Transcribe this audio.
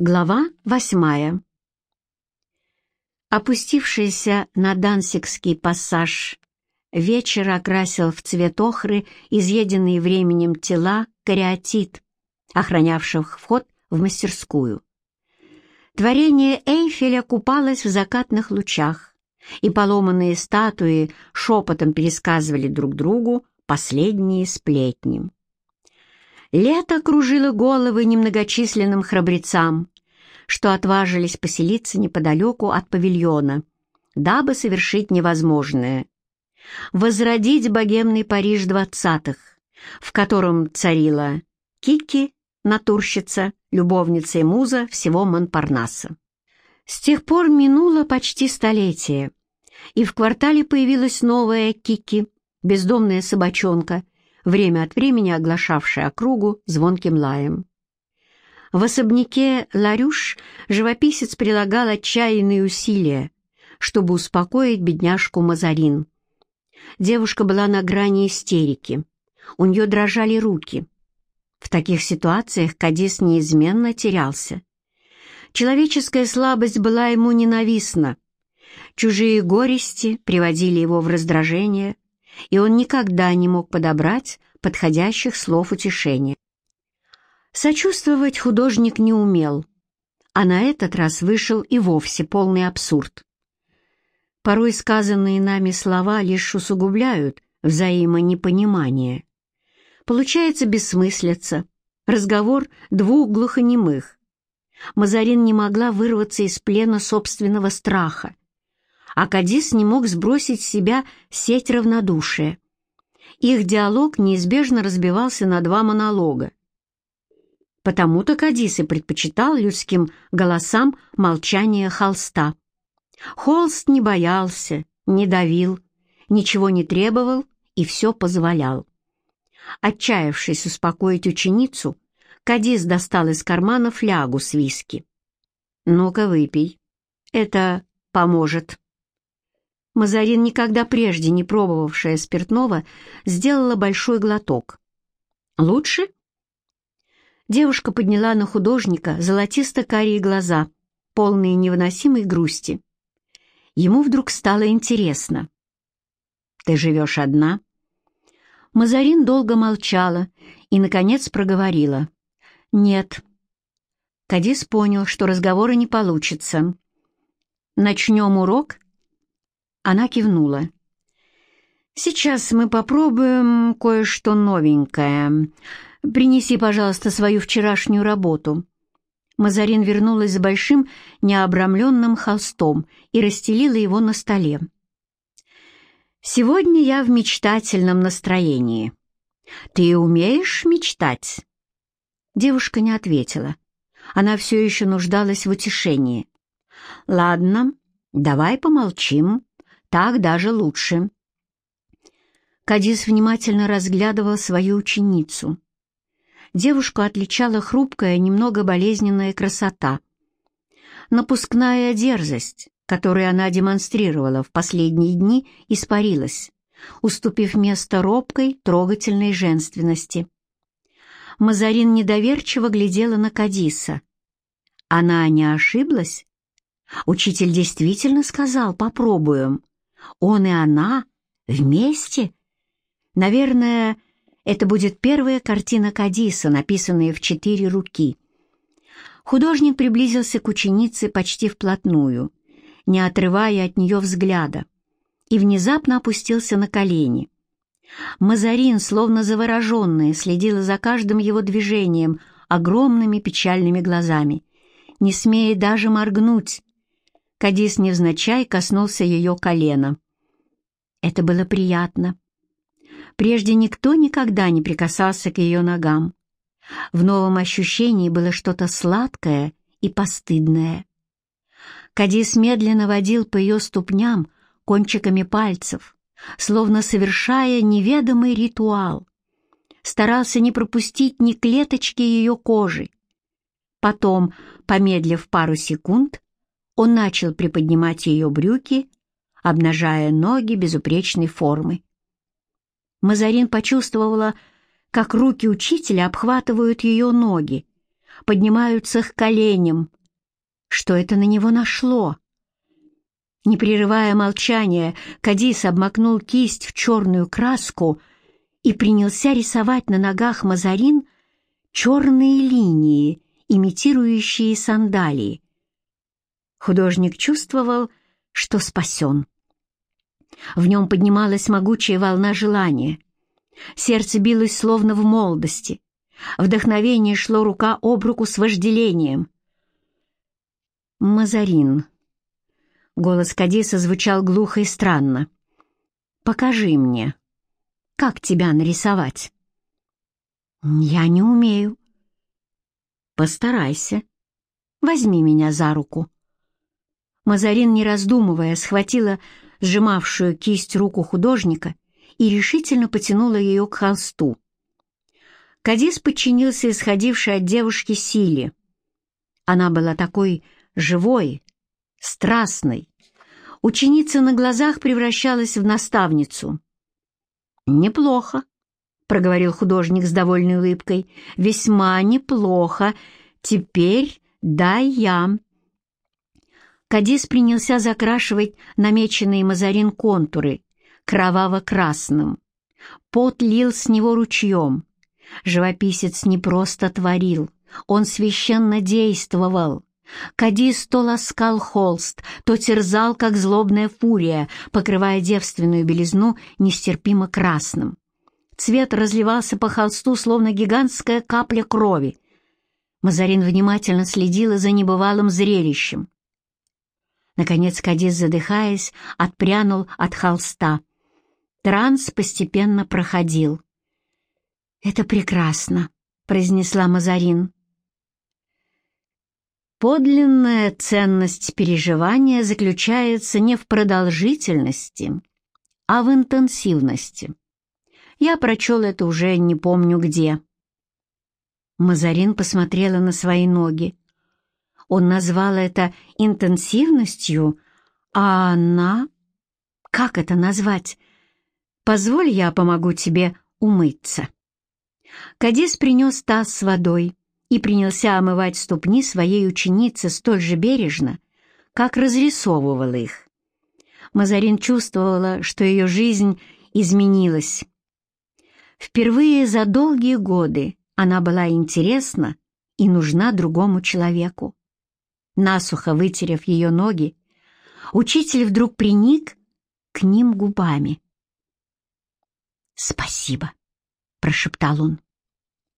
Глава восьмая Опустившийся на Дансикский пассаж вечер окрасил в цвет охры изъеденные временем тела кариатид, охранявших вход в мастерскую. Творение Эйфеля купалось в закатных лучах, и поломанные статуи шепотом пересказывали друг другу последние сплетни. Лето кружило головы немногочисленным храбрецам, что отважились поселиться неподалеку от павильона, дабы совершить невозможное — возродить богемный Париж двадцатых, в котором царила Кики, натурщица, любовница и муза всего Монпарнаса. С тех пор минуло почти столетие, и в квартале появилась новая Кики, бездомная собачонка — время от времени оглашавший округу звонким лаем. В особняке Ларюш живописец прилагал отчаянные усилия, чтобы успокоить бедняжку Мазарин. Девушка была на грани истерики, у нее дрожали руки. В таких ситуациях Кадис неизменно терялся. Человеческая слабость была ему ненавистна. Чужие горести приводили его в раздражение — и он никогда не мог подобрать подходящих слов утешения. Сочувствовать художник не умел, а на этот раз вышел и вовсе полный абсурд. Порой сказанные нами слова лишь усугубляют взаимонепонимание. Получается бессмыслица, разговор двух глухонемых. Мазарин не могла вырваться из плена собственного страха, а Кадис не мог сбросить с себя сеть равнодушия. Их диалог неизбежно разбивался на два монолога. Потому-то Кадис и предпочитал людским голосам молчание холста. Холст не боялся, не давил, ничего не требовал и все позволял. Отчаявшись успокоить ученицу, Кадис достал из кармана флягу с виски. «Ну-ка, выпей. Это поможет». Мазарин, никогда прежде не пробовавшая спиртного, сделала большой глоток. «Лучше?» Девушка подняла на художника золотисто-карие глаза, полные невыносимой грусти. Ему вдруг стало интересно. «Ты живешь одна?» Мазарин долго молчала и, наконец, проговорила. «Нет». Кадис понял, что разговора не получится. «Начнем урок?» Она кивнула. «Сейчас мы попробуем кое-что новенькое. Принеси, пожалуйста, свою вчерашнюю работу». Мазарин вернулась с большим необрамленным холстом и расстелила его на столе. «Сегодня я в мечтательном настроении. Ты умеешь мечтать?» Девушка не ответила. Она все еще нуждалась в утешении. «Ладно, давай помолчим. Так даже лучше. Кадис внимательно разглядывал свою ученицу. Девушку отличала хрупкая, немного болезненная красота. Напускная дерзость, которую она демонстрировала в последние дни, испарилась, уступив место робкой, трогательной женственности. Мазарин недоверчиво глядела на Кадиса. Она не ошиблась? Учитель действительно сказал «попробуем». Он и она вместе? Наверное, это будет первая картина Кадиса, написанная в четыре руки. Художник приблизился к ученице почти вплотную, не отрывая от нее взгляда, и внезапно опустился на колени. Мазарин, словно завороженная, следила за каждым его движением огромными печальными глазами, не смея даже моргнуть, Кадис невзначай коснулся ее колена. Это было приятно. Прежде никто никогда не прикасался к ее ногам. В новом ощущении было что-то сладкое и постыдное. Кадис медленно водил по ее ступням кончиками пальцев, словно совершая неведомый ритуал. Старался не пропустить ни клеточки ее кожи. Потом, помедлив пару секунд, он начал приподнимать ее брюки, обнажая ноги безупречной формы. Мазарин почувствовала, как руки учителя обхватывают ее ноги, поднимаются к коленям. Что это на него нашло? Не прерывая молчания, Кадис обмакнул кисть в черную краску и принялся рисовать на ногах Мазарин черные линии, имитирующие сандалии. Художник чувствовал, что спасен. В нем поднималась могучая волна желания. Сердце билось словно в молодости. Вдохновение шло рука об руку с вожделением. «Мазарин». Голос Кадиса звучал глухо и странно. «Покажи мне, как тебя нарисовать?» «Я не умею». «Постарайся. Возьми меня за руку». Мазарин, не раздумывая, схватила сжимавшую кисть руку художника и решительно потянула ее к холсту. Кадис подчинился исходившей от девушки силе. Она была такой живой, страстной. Ученица на глазах превращалась в наставницу. «Неплохо», — проговорил художник с довольной улыбкой, — «весьма неплохо. Теперь дай я». Кадис принялся закрашивать намеченные Мазарин контуры кроваво-красным. Пот лил с него ручьем. Живописец не просто творил, он священно действовал. Кадис то ласкал холст, то терзал, как злобная фурия, покрывая девственную белизну нестерпимо красным. Цвет разливался по холсту, словно гигантская капля крови. Мазарин внимательно следила за небывалым зрелищем. Наконец Кадис, задыхаясь, отпрянул от холста. Транс постепенно проходил. «Это прекрасно», — произнесла Мазарин. Подлинная ценность переживания заключается не в продолжительности, а в интенсивности. Я прочел это уже не помню где. Мазарин посмотрела на свои ноги. Он назвал это интенсивностью, а она... Как это назвать? Позволь, я помогу тебе умыться. Кадис принес таз с водой и принялся омывать ступни своей ученицы столь же бережно, как разрисовывала их. Мазарин чувствовала, что ее жизнь изменилась. Впервые за долгие годы она была интересна и нужна другому человеку насухо вытерев ее ноги, учитель вдруг приник к ним губами. «Спасибо», — прошептал он.